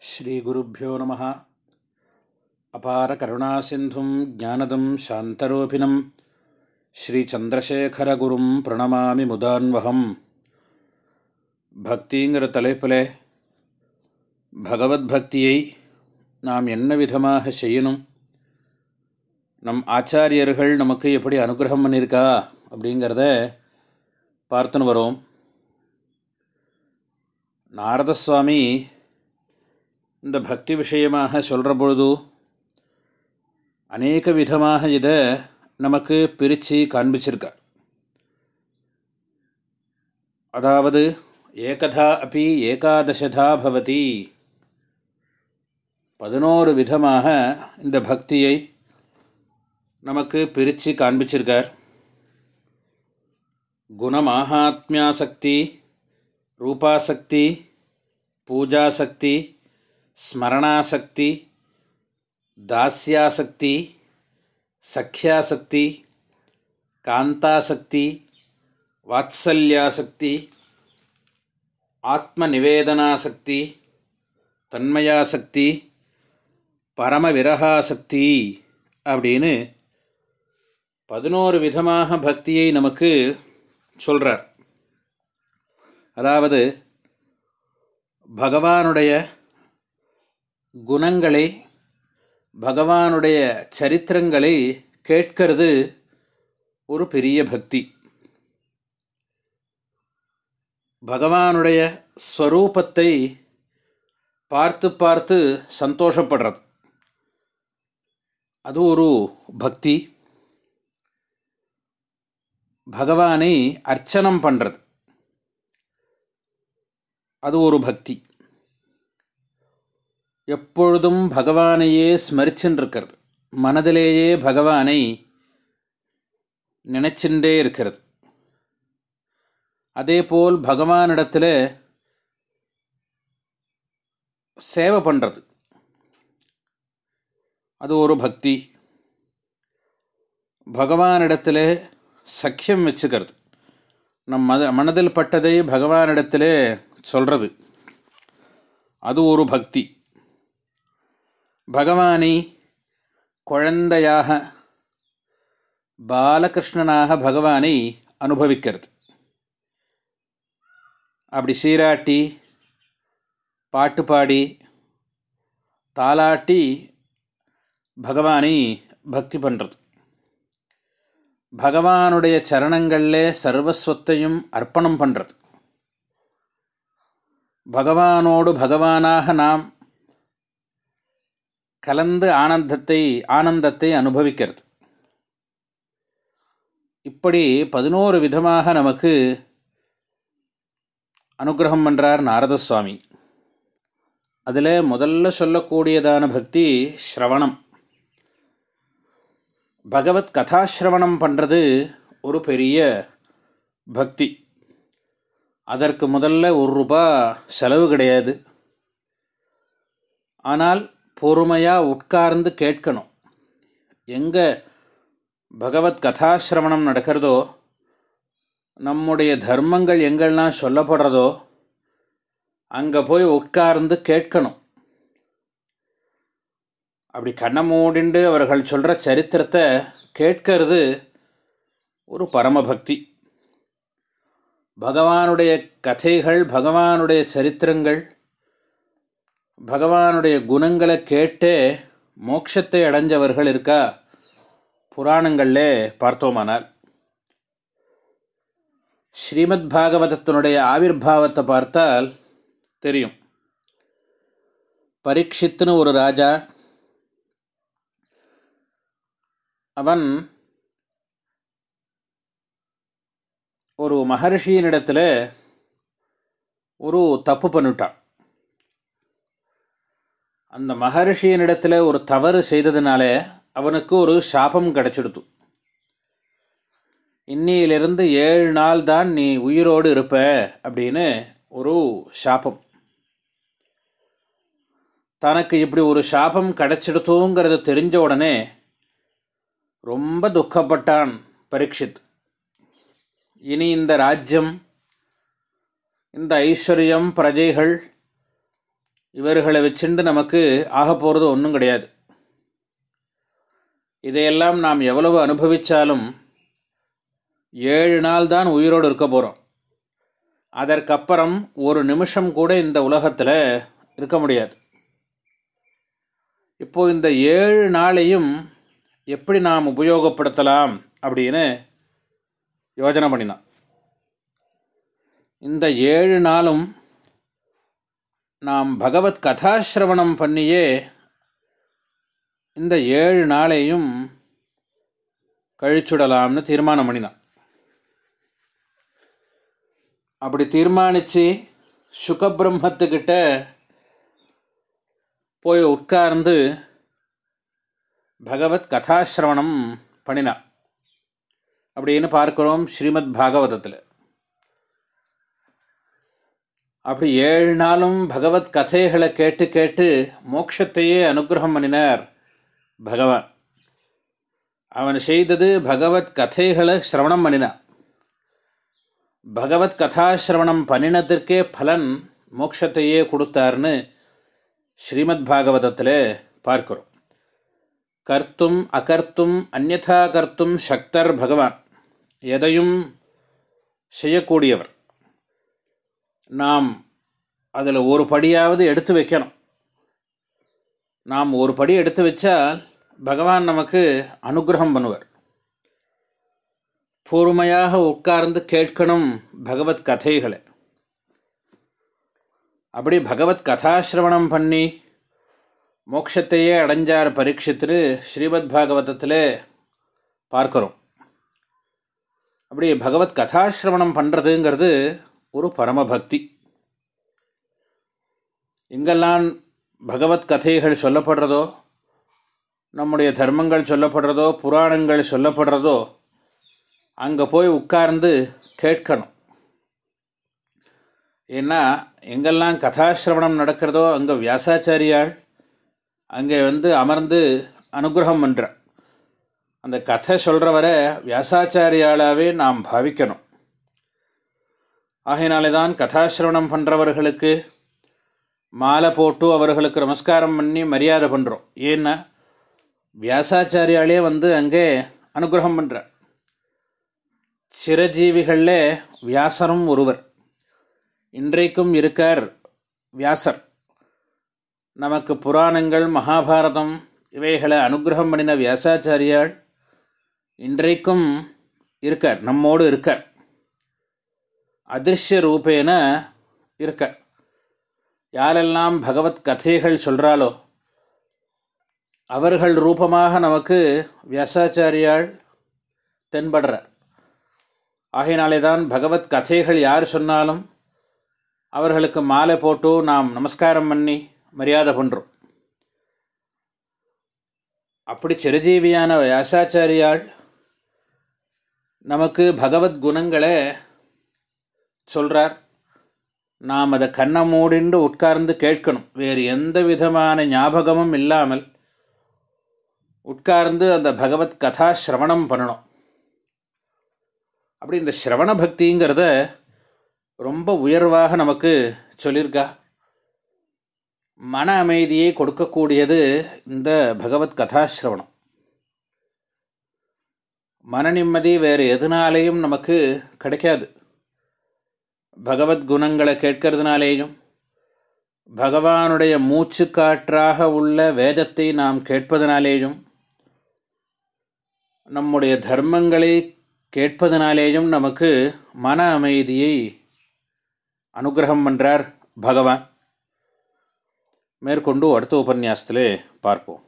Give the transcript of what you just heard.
ஸ்ரீகுருப்போ நம. அபார கருணா சிந்தும் ஜானதம் சாந்தரூபிணம். ஸ்ரீச்சந்திரசேகரகுரும் பிரணமாமி முதான்வகம். பக்திங்கிற தலைப்பில் பகவத் பக்தியை நாம் என்ன விதமாக செய்யணும்? நம் ஆச்சாரியர்கள் நமக்கு எப்படி அனுகிரகம் பண்ணியிருக்கா? அப்படிங்கிறத பார்த்துன்னு வரோம். நாரதசுவாமி இந்த பக்தி விஷயமாக சொல்கிற பொழுது அநேக விதமாக இதை நமக்கு பிரித்து காண்பிச்சிருக்க. அதாவது ஏகதா அப்பி ஏகாதசதா பவதி. பதினோரு விதமாக இந்த பக்தியை நமக்கு பிரித்து காண்பிச்சிருக்கார். குணமாகாத்மியாசக்தி ரூபாசக்தி பூஜாசக்தி ஸ்மரணாசக்தி தாஸ்யாசக்தி சக்யாசக்தி காந்தாசக்தி வாத்சல்யாசக்தி ஆத்மநிவேதனாசக்தி தன்மயாசக்தி பரமவிரகாசக்தி அப்படின்னு பதினோரு விதமாக பக்தியை நமக்கு சொல்கிறார் அதாவது பகவானுடைய குணங்களை பகவானுடைய சரித்திரங்களை கேட்கிறது ஒரு பெரிய பக்தி. பகவானுடைய ஸ்வரூபத்தை பார்த்து பார்த்து சந்தோஷப்படுறது. அது ஒரு பக்தி. பகவானை அர்ச்சனம் பண்ணுறது அது ஒரு பக்தி. எப்பொழுதும் பகவானையே ஸ்மரிச்சுன்றிருக்கிறது. மனதிலேயே பகவானை நினச்சின்றே இருக்கிறது. அதேபோல் பகவானிடத்தில் சேவை பண்ணுறது அது ஒரு பக்தி. பகவானிடத்தில் சக்கியம் வச்சுக்கிறது. நம் மத மனதில் பட்டதை பகவானிடத்தில் சொல்கிறது அது ஒரு பக்தி. பகவானை குழந்தையாக பாலகிருஷ்ணனாக பகவானை அனுபவிக்கிறது. அப்படி சீராட்டி பாட்டு பாடி தாலாட்டி பகவானை பக்தி பண்ணுறது பகவானுடைய சரணங்களில் சர்வஸ்வத்தையும் அர்ப்பணம் பண்ணுறது பகவானோடு பகவானாக நாம் கலந்து ஆனந்தத்தை ஆனந்தத்தை அனுபவிக்கிறது. இப்படி பதினோரு விதமாக நமக்கு அனுகிரகம் பண்ணுறார் நாரதசுவாமி. அதில் முதல்ல சொல்லக்கூடியதான பக்தி ஸ்ரவணம். பகவத் கதாஸ்ரவணம் பண்ணுறது ஒரு பெரிய பக்தி. அதற்கு முதல்ல ஒரு ரூபா செலவு கிடையாது. ஆனால் பொறுமையாக உட்கார்ந்து கேட்கணும். எங்கே பகவத் கதாசிரவணம் நடக்கிறதோ நம்முடைய தர்மங்கள் எங்கெல்லாம் சொல்லப்படுறதோ அங்கே போய் உட்கார்ந்து கேட்கணும். அப்படி கண்ணை மூடிண்டு அவர்கள் சொல்கிற சரித்திரத்தை கேட்கறது ஒரு பரமபக்தி. பகவானுடைய கதைகள் பகவானுடைய சரித்திரங்கள் பகவானுடைய குணங்களை கேட்டே மோட்சத்தை அடைஞ்சவர்கள் இருக்கா? புராணங்களில் பார்த்தோமானால் ஸ்ரீமத் பாகவதத்தினுடைய ஆவிர்வாவத்தை பார்த்தால் தெரியும். பரீட்சித்துன்னு ஒரு ராஜா அவன் ஒரு மகர்ஷியினிடத்தில் ஒரு தப்பு பண்ணிட்டான். அந்த மகரிஷியனிடத்தில் ஒரு தவறு செய்ததுனால அவனுக்கு ஒரு சாபம் கிடச்சிடுத்து. இன்னியிலிருந்து ஏழு நாள் தான் நீ உயிரோடு இருப்ப அப்படின்னு ஒரு சாபம். தனக்கு இப்படி ஒரு சாபம் கிடச்சிடுத்துங்கிறது தெரிஞ்ச உடனே ரொம்ப துக்கப்பட்டான் பரீட்சித். இனி இந்த ராஜ்யம் இந்த ஐஸ்வர்யம் பிரஜைகள் இவர்களை வச்சுண்டு நமக்கு ஆக போகிறது ஒன்றும் கிடையாது. இதையெல்லாம் நாம் எவ்வளவு அனுபவித்தாலும் ஏழு நாள் தான் உயிரோடு இருக்க போகிறோம் அதற்கப்புறம் ஒரு நிமிஷம் கூட இந்த உலகத்தில் இருக்க முடியாது. இப்போது இந்த ஏழு நாளையும் எப்படி நாம் உபயோகப்படுத்தலாம் அப்படின்னு யோஜனை பண்ணினான் இந்த ஏழு நாளும் நாம் பகவத் கதாசிரவணம் பண்ணியே இந்த ஏழு நாளையும் கழிச்சுடலாம்னு தீர்மானம் பண்ணினான். அப்படி தீர்மானித்து சுகபிரம்மத்துக்கிட்ட போய் உட்கார்ந்து பகவத் கதாசிரவணம் பண்ணினான். அப்படின்னு பார்க்குறோம் ஸ்ரீமத் பாகவதத்தில். அப்படி ஏழு நாளும் பகவத் கதைகளை கேட்டு கேட்டு மோட்சத்தையே அனுகிரகம் பண்ணினார் பகவான். அவன் செய்தது பகவத் கதைகளை சிரவணம் பண்ணினான். பகவத் கதாசிரவணம் பண்ணினதற்கே பலன் மோட்சத்தையே கொடுத்தார்னு ஸ்ரீமத் பாகவதத்தில் பார்க்கிறோம். கர்த்தும் அகர்த்தும் அந்நதா கர்த்தும் சக்தர் பகவான். எதையும் செய்யக்கூடியவர். நாம் அதில் ஒரு படியாவது எடுத்து வைக்கணும். நாம் ஒரு படி எடுத்து வச்சால் பகவான் நமக்கு அனுகிரகம் பண்ணுவார். பொறுமையாக உட்கார்ந்து கேட்கணும் பகவத் கதைகளை. அப்படி பகவத் கதாசிரவணம் பண்ணி மோட்சத்தையே அடைஞ்சார் பரீட்சித்து ஸ்ரீமத் பாகவதத்தில் பார்க்குறோம். அப்படி பகவத் கதாசிரவணம் பண்ணுறதுங்கிறது ஒரு பரமபக்தி. எங்கெல்லாம் பகவத் கதைகள் சொல்லப்படுறதோ நம்முடைய தர்மங்கள் சொல்லப்படுறதோ புராணங்கள் சொல்லப்படுறதோ அங்கே போய் உட்கார்ந்து கேட்கணும். ஏன்னா எங்கெல்லாம் கதாசிரவணம் நடக்கிறதோ அங்கே வியாசாச்சாரியால் அங்கே வந்து அமர்ந்து அனுகிரகம் பண்ணுற அந்த கதை சொல்கிற வரை வியாசாச்சாரியாளாகவே நாம் பாவிக்கணும். ஆகையினாலே தான் கதாசிரவணம் பண்ணுறவர்களுக்கு மாலை போட்டு அவர்களுக்கு நமஸ்காரம் பண்ணி மரியாதை பண்ணுறோம் ஏன்னா வியாசாச்சாரியாலே வந்து அங்கே அனுகிரகம் பண்ணுறார் சிரஜீவிகளில் வியாசரும் ஒருவர். இன்றைக்கும் இருக்கார் வியாசர். நமக்கு புராணங்கள் மகாபாரதம் இவைகளை அனுகிரகம் பண்ணின வியாசாச்சாரியால் இன்றைக்கும் இருக்கார் நம்மோடு இருக்கார். அதிர்ஷ்ய ரூபேன இருக்க. யாரெல்லாம் பகவத் கதைகள் சொல்கிறாளோ அவர்கள் ரூபமாக நமக்கு வியாசாச்சாரியால் தென்படுறார் ஆகையினாலே தான் பகவத் கதைகள் யார் சொன்னாலும் அவர்களுக்கு மாலை போட்டு நாம் நமஸ்காரம் பண்ணி மரியாதை பண்ணுறோம் அப்படி சிரஜீவியான வியாசாச்சாரியால் நமக்கு பகவத் குணங்களை சொல்கிறார் நாம் அதை கண்ணை மூடிண்டு உட்கார்ந்து கேட்கணும். வேறு எந்த விதமான ஞாபகமும் இல்லாமல் உட்கார்ந்து அந்த பகவத் கதா சிரவணம் பண்ணணும். அப்படி இந்த சிரவண பக்திங்கிறத ரொம்ப உயர்வாக நமக்கு சொல்லியிருக்கா. மன அமைதியை கொடுக்கக்கூடியது இந்த பகவத் கதாசிரவணம் மன நிம்மதி வேறு எதுனாலேயும் நமக்கு கிடைக்காது. பகவத் குணங்களை கேட்கறதுனாலேயும் பகவானுடைய மூச்சு காற்றாக உள்ள வேதத்தை நாம் கேட்பதனாலேயும் நம்முடைய தர்மங்களை கேட்பதனாலேயும் நமக்கு மன அமைதியை அனுகிரகம் பண்ணுறார் பகவான். மேற்கொண்டு அடுத்த உபன்யாசத்திலே பார்ப்போம்.